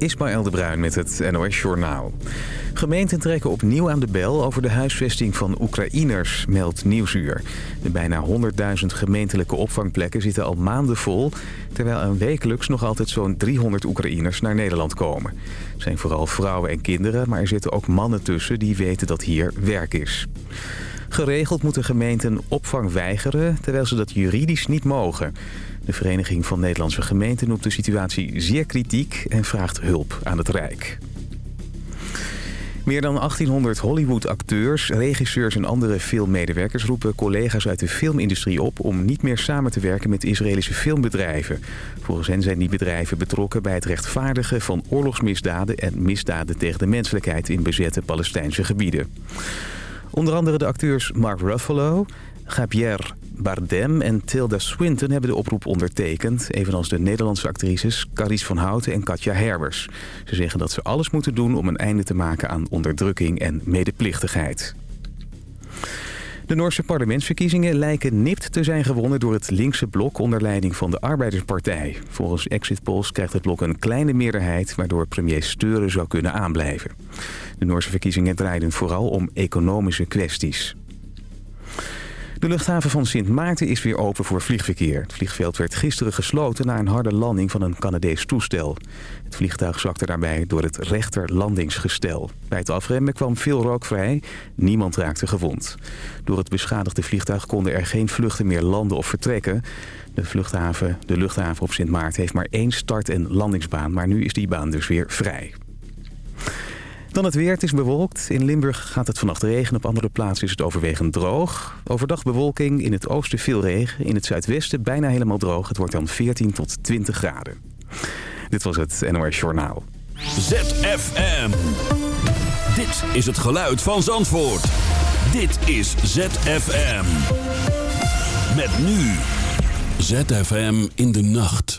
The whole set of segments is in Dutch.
Ismaël de Bruin met het NOS Journaal. Gemeenten trekken opnieuw aan de bel over de huisvesting van Oekraïners, meldt Nieuwsuur. De bijna 100.000 gemeentelijke opvangplekken zitten al maanden vol... terwijl er wekelijks nog altijd zo'n 300 Oekraïners naar Nederland komen. Het zijn vooral vrouwen en kinderen, maar er zitten ook mannen tussen... die weten dat hier werk is. Geregeld moeten gemeenten opvang weigeren, terwijl ze dat juridisch niet mogen... De Vereniging van Nederlandse Gemeenten noemt de situatie zeer kritiek en vraagt hulp aan het Rijk. Meer dan 1800 Hollywood-acteurs, regisseurs en andere filmmedewerkers roepen collega's uit de filmindustrie op om niet meer samen te werken met Israëlische filmbedrijven. Volgens hen zijn die bedrijven betrokken bij het rechtvaardigen van oorlogsmisdaden en misdaden tegen de menselijkheid in bezette Palestijnse gebieden. Onder andere de acteurs Mark Ruffalo, Javier Bardem en Tilda Swinton hebben de oproep ondertekend... evenals de Nederlandse actrices Carice van Houten en Katja Herbers. Ze zeggen dat ze alles moeten doen om een einde te maken aan onderdrukking en medeplichtigheid. De Noorse parlementsverkiezingen lijken nipt te zijn gewonnen door het linkse blok onder leiding van de Arbeiderspartij. Volgens exit polls krijgt het blok een kleine meerderheid waardoor premier Steuren zou kunnen aanblijven. De Noorse verkiezingen draaiden vooral om economische kwesties. De luchthaven van Sint Maarten is weer open voor vliegverkeer. Het vliegveld werd gisteren gesloten na een harde landing van een Canadees toestel. Het vliegtuig zakte daarbij door het rechterlandingsgestel. Bij het afremmen kwam veel rook vrij. Niemand raakte gewond. Door het beschadigde vliegtuig konden er geen vluchten meer landen of vertrekken. De, vluchthaven, de luchthaven op Sint Maarten heeft maar één start- en landingsbaan. Maar nu is die baan dus weer vrij. Dan het weer. Het is bewolkt. In Limburg gaat het vannacht regen. Op andere plaatsen is het overwegend droog. Overdag bewolking. In het oosten veel regen. In het zuidwesten bijna helemaal droog. Het wordt dan 14 tot 20 graden. Dit was het NOS Journaal. ZFM. Dit is het geluid van Zandvoort. Dit is ZFM. Met nu. ZFM in de nacht.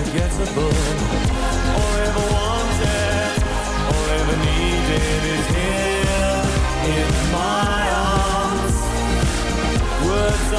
ever gets bullet All ever wanted, all ever needed is here in my arms. Words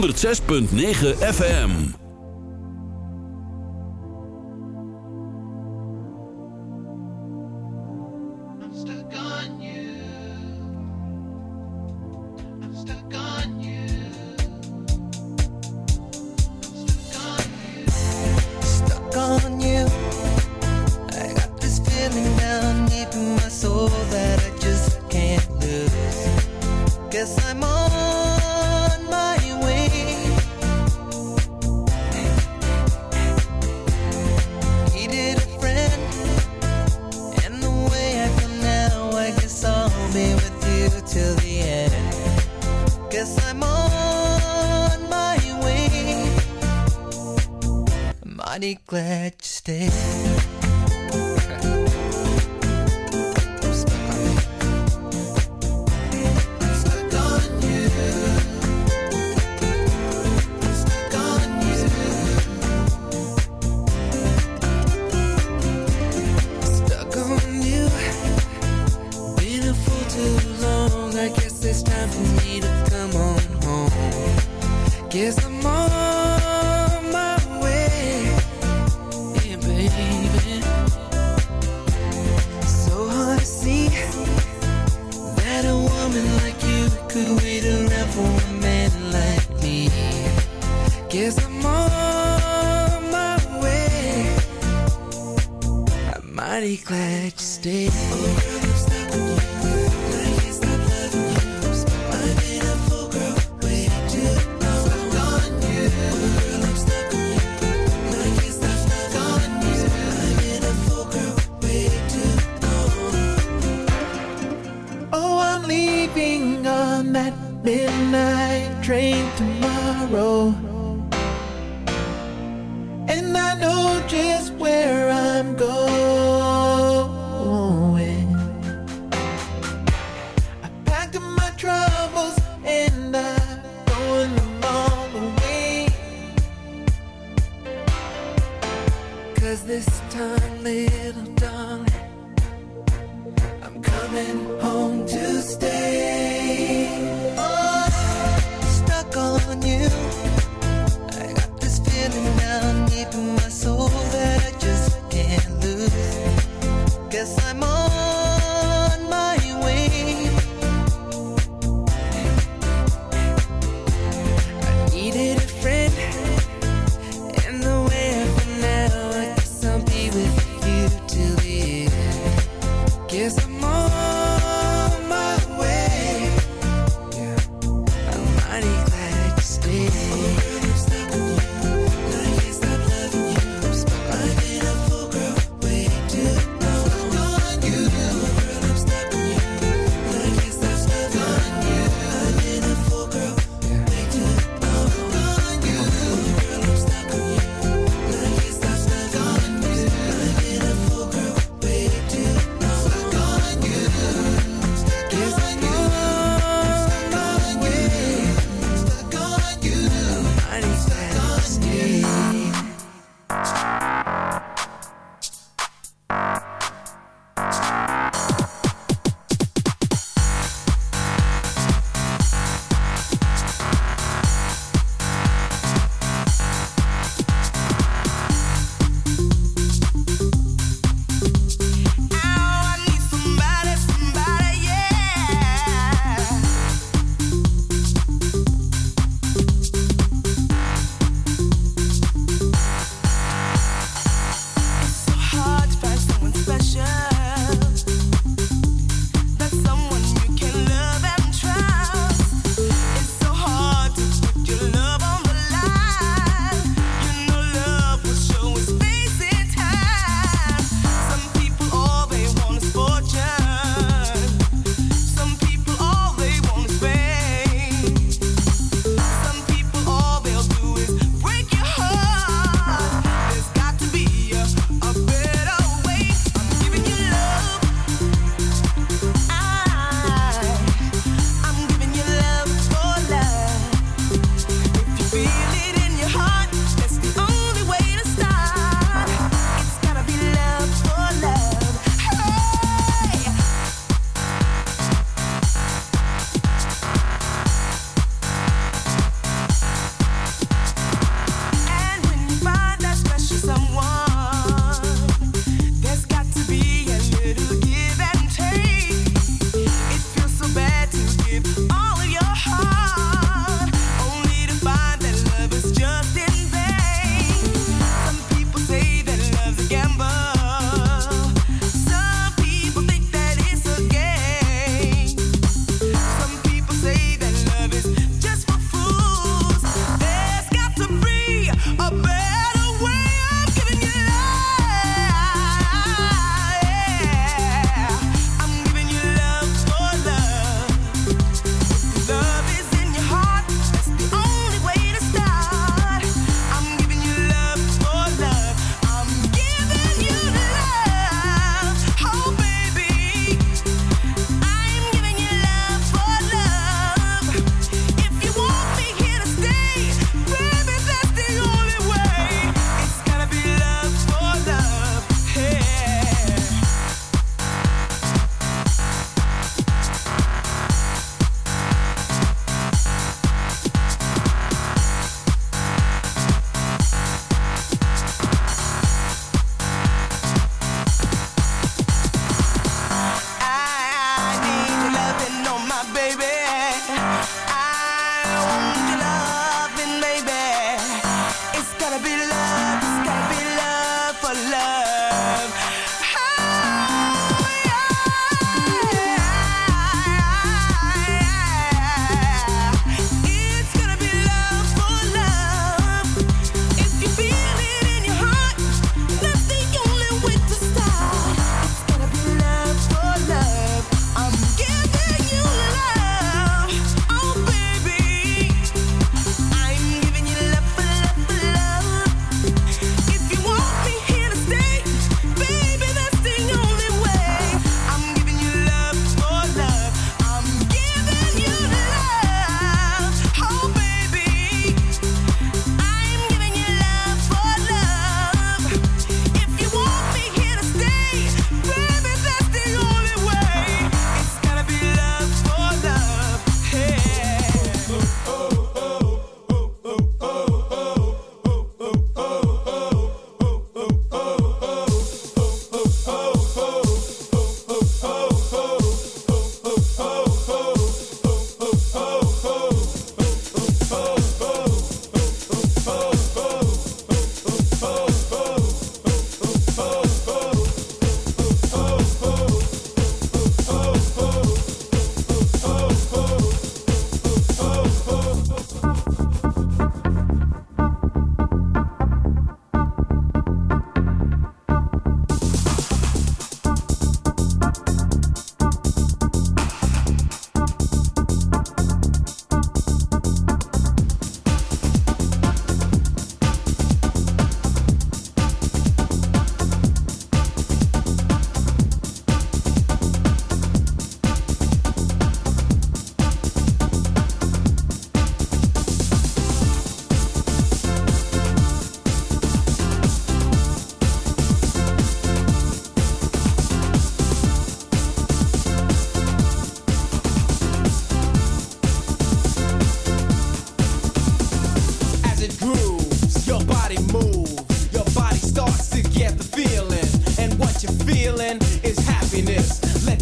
106.9 FM.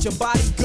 Your body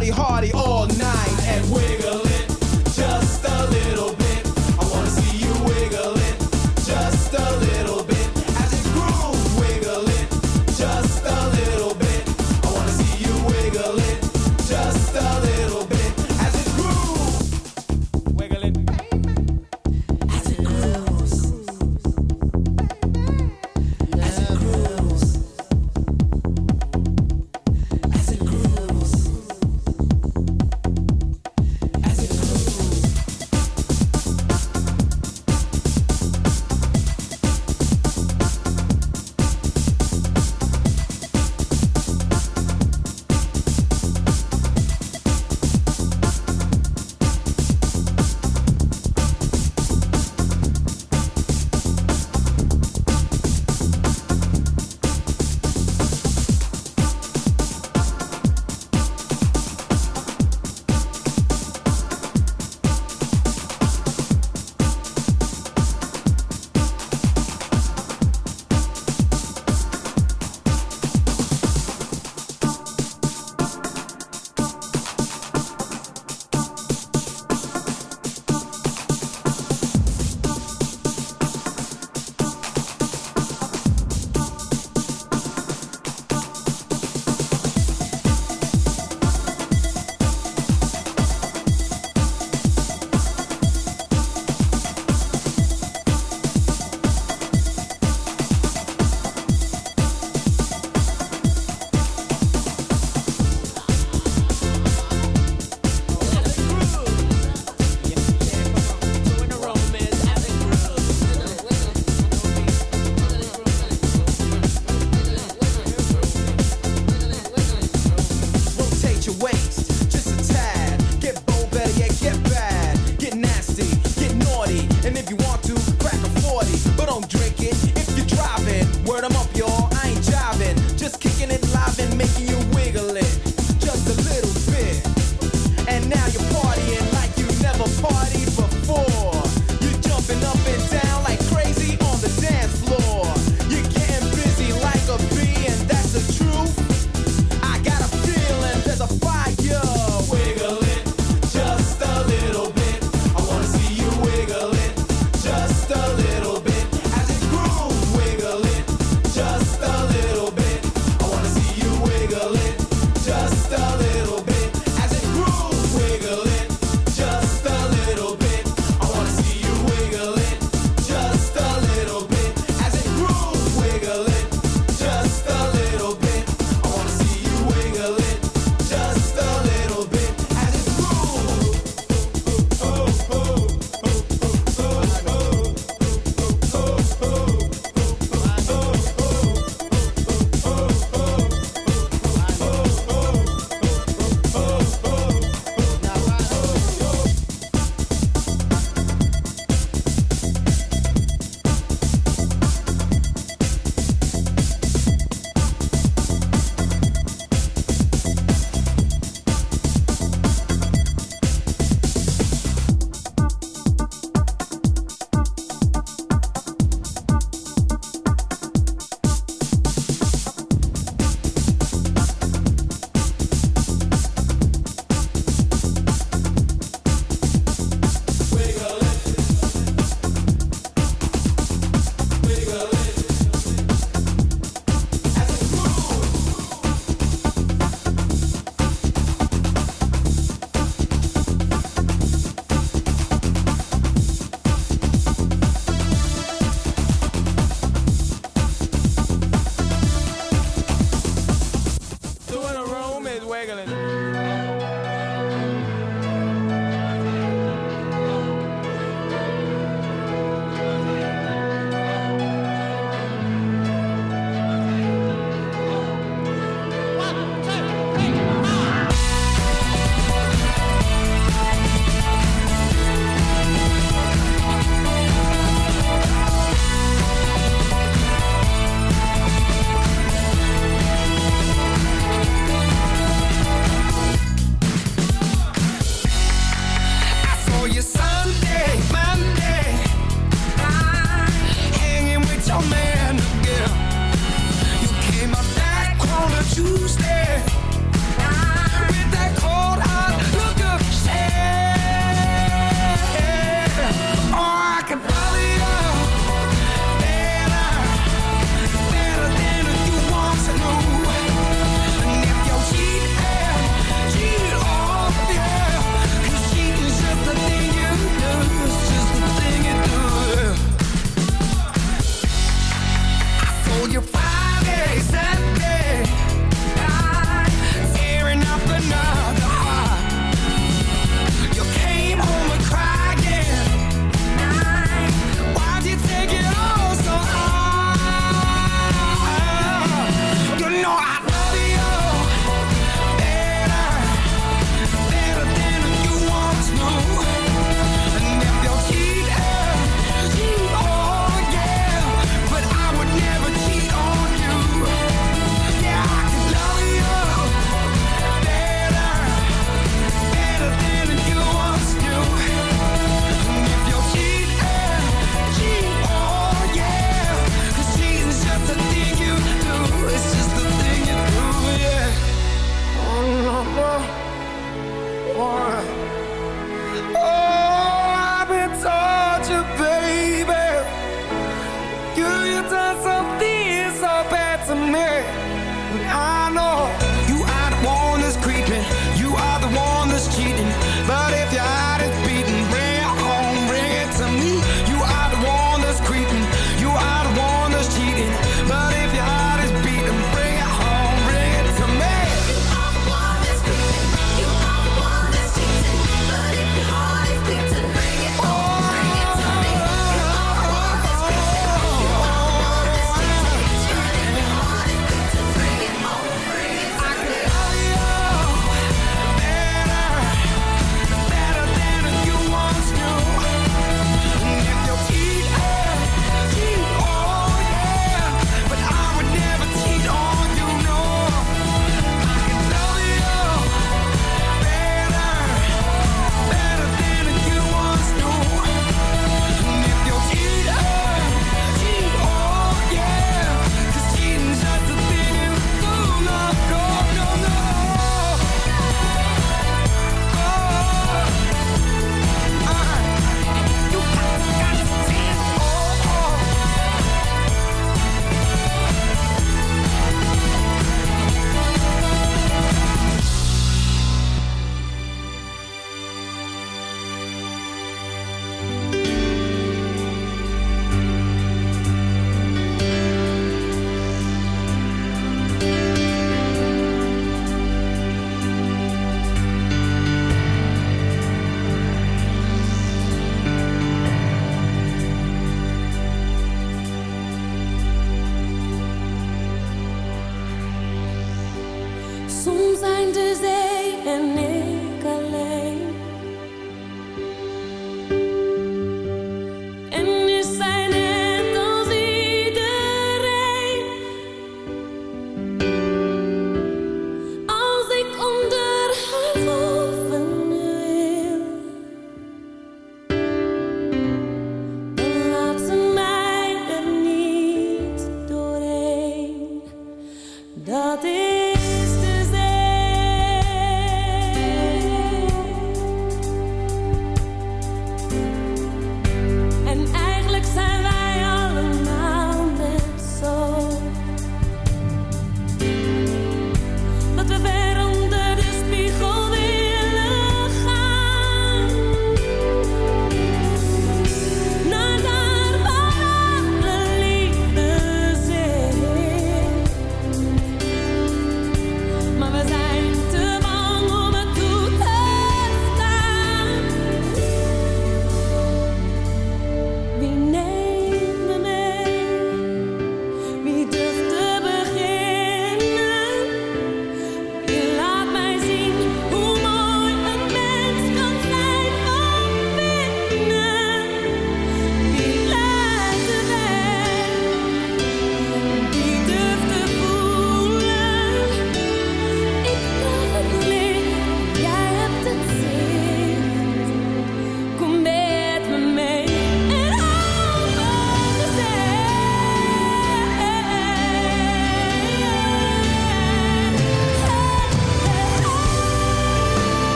body hard.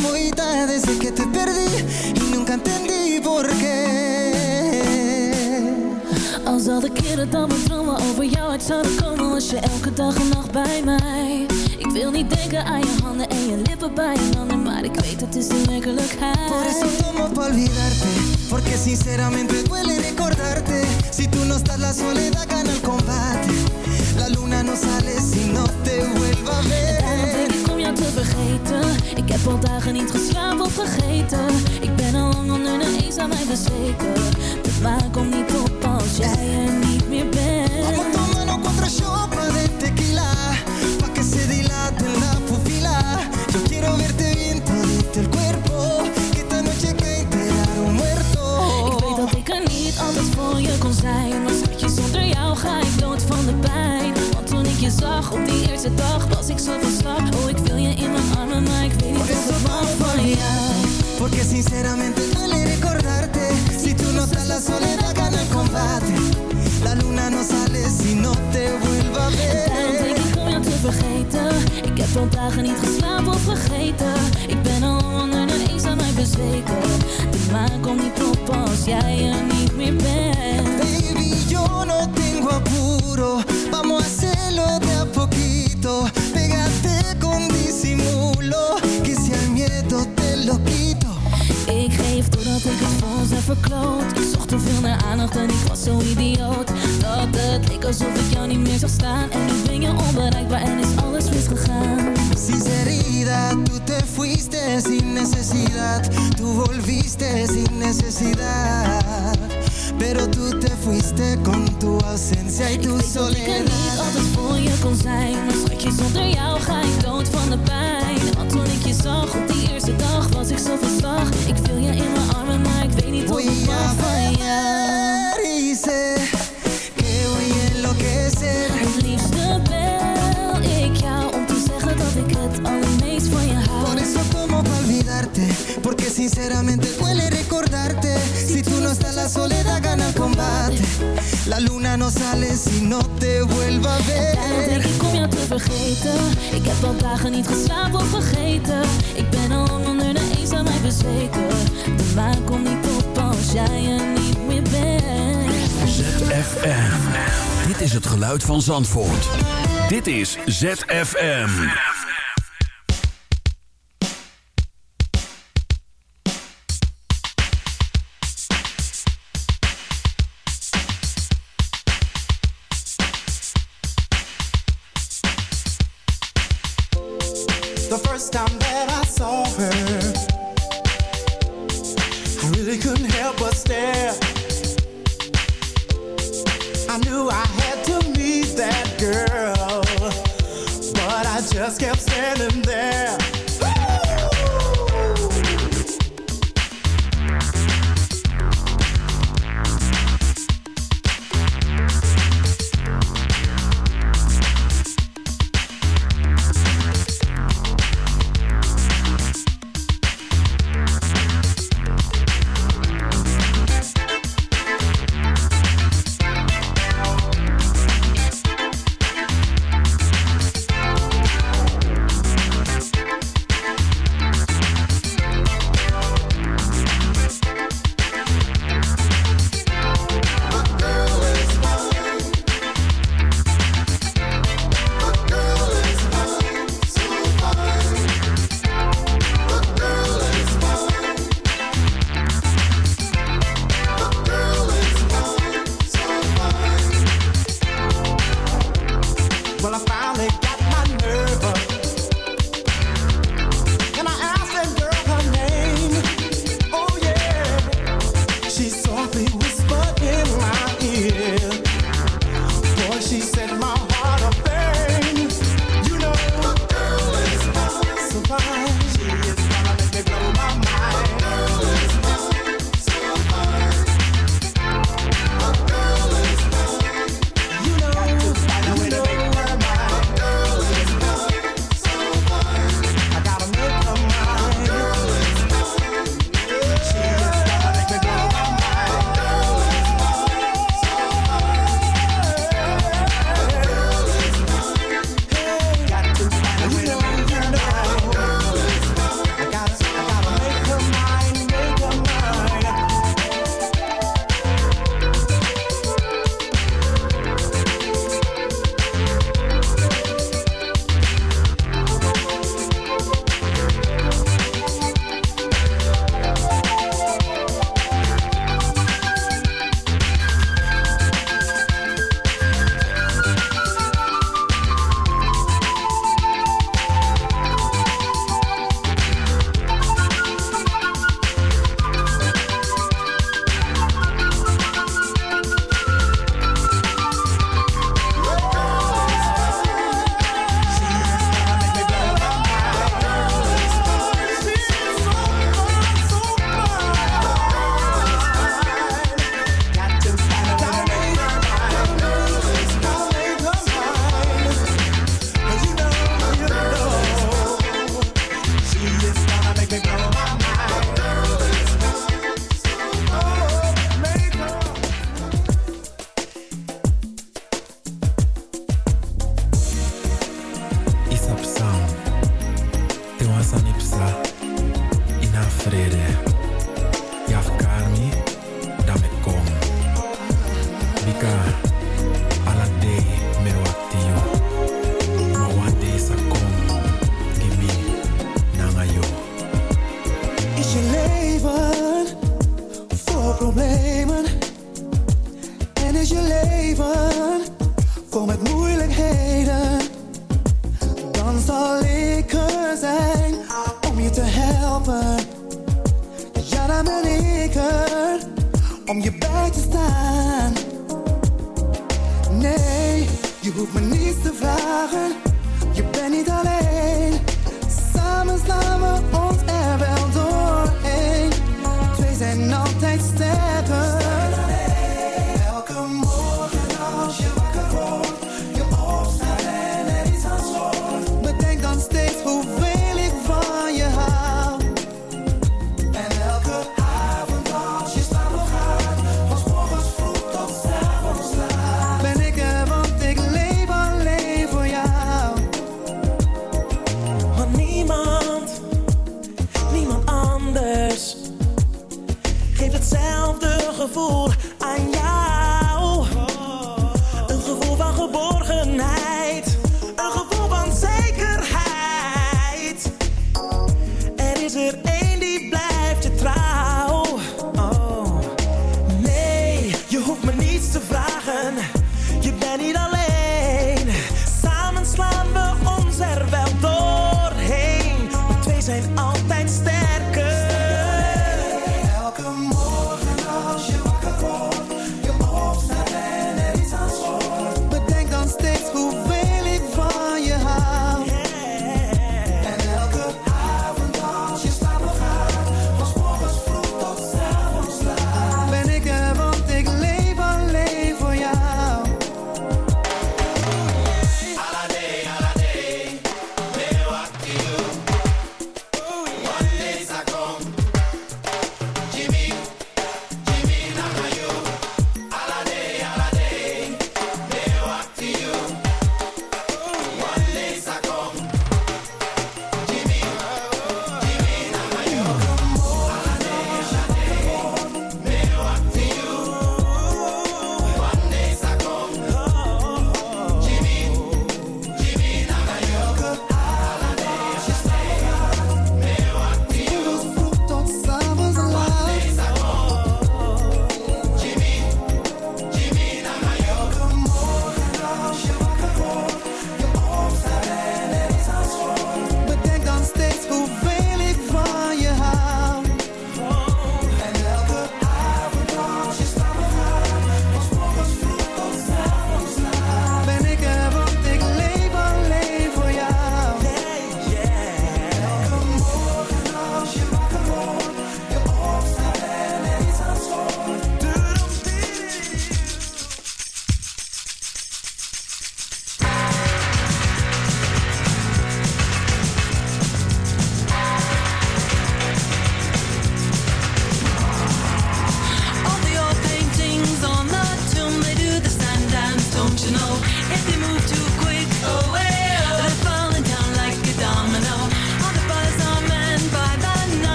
Muy tarde. Desde que te perdí y nunca entendí por qué. Als al de keren dat mijn dromen over jou uit zouden komen Was je elke dag en nacht bij mij Ik wil niet denken aan je handen en je lippen bij je handen Maar ik weet het is de werkelijkheid Por eso tomo pa olvidarte Porque sinceramente duele recordarte Si tú no estás la soledad gana el al dagen niet geslapen of vergeten. Ik ben al lang onder de eens aan mij bezweken. De maan komt niet op dagen niet geslapen of vergeten. Ik ben al onder de eens aan mij bezweken. De maan komt niet op als jij er niet meer bent. Baby, yo no tengo apuro Vamos a hacerlo de a poquito. Pégate con disimulo Que si al miedo te lo quito. Ik geef doordat ik het voor heb verkloot. Ik zocht te veel naar aandacht en ik was zo idioot. Dat het leek alsof ik jou niet meer zag staan. En nu ben je onbereikbaar en is alles misgegaan Sinceridad, tú te fuiste sin necesidad. Tú volviste sin necesidad. Pero tú te fuiste con tu ausencia y Ik tu weet dat ik er niet soledad. altijd voor je kon zijn. Maar schatje, zonder jou ga ik dood van de pijn. Want toen ik je zag op die eerste dag was ik zo van slag. Ik viel je in mijn armen, maar ik weet niet of ik mag van jou sinceramente duele recordarte. Si tú no estás la soledad gana el combate. La luna no sale si no te vuelva a Daarom denk ver ik om jou te vergeten. Ik heb al dagen niet geslapen of vergeten. Ik ben al lang onder de eens aan mij bezweken. De maan komt niet op als jij er niet meer bent. ZFM. Dit is het geluid van Zandvoort. Dit is ZFM. Moasa nipsa ina frede. Yafkarmi dame kom. Bika. hoeft me niets te vragen. Je bent niet alleen. Samen slaan.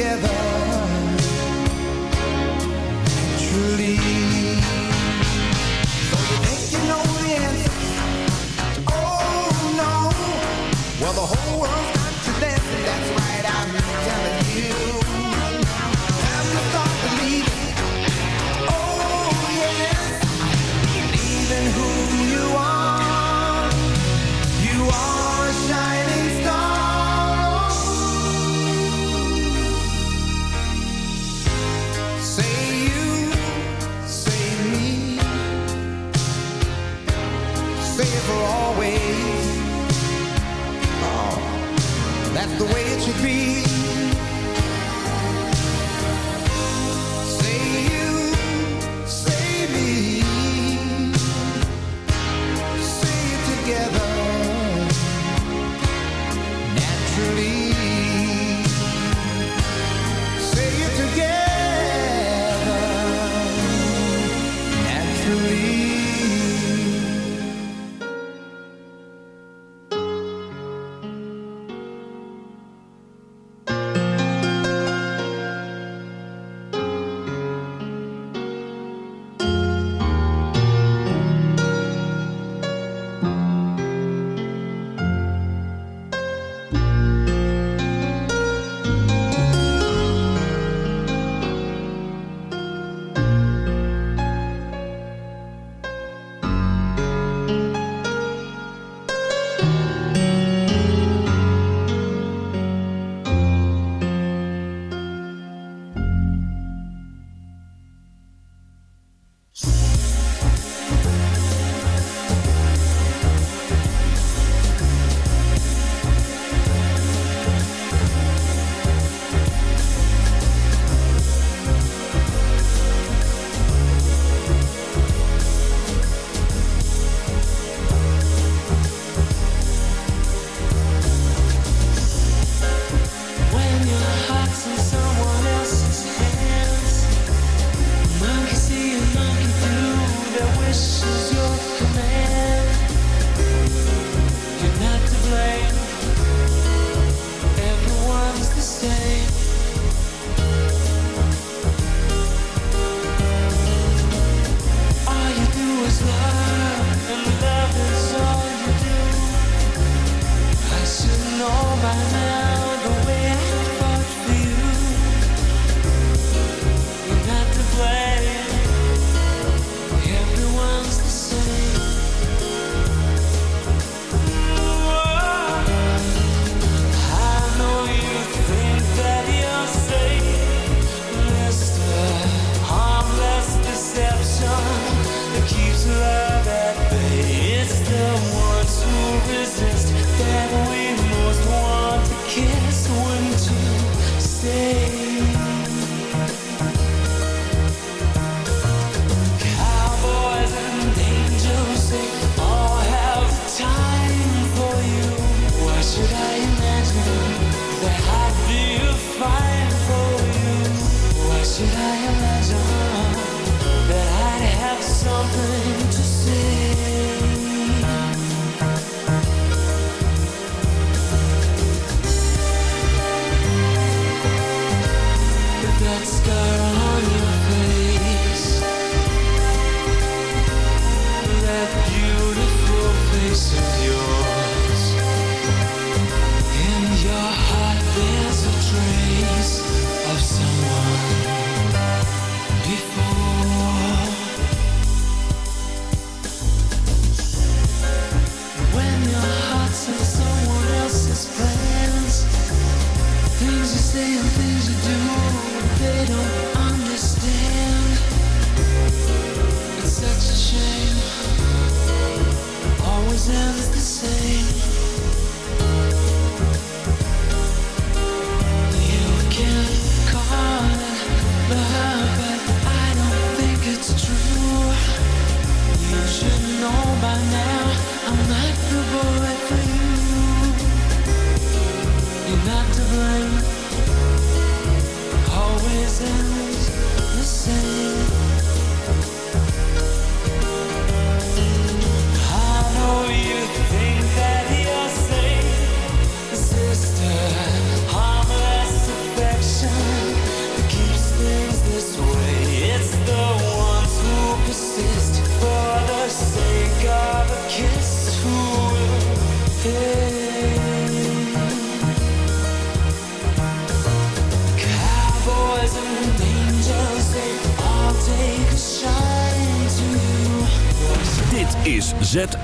together.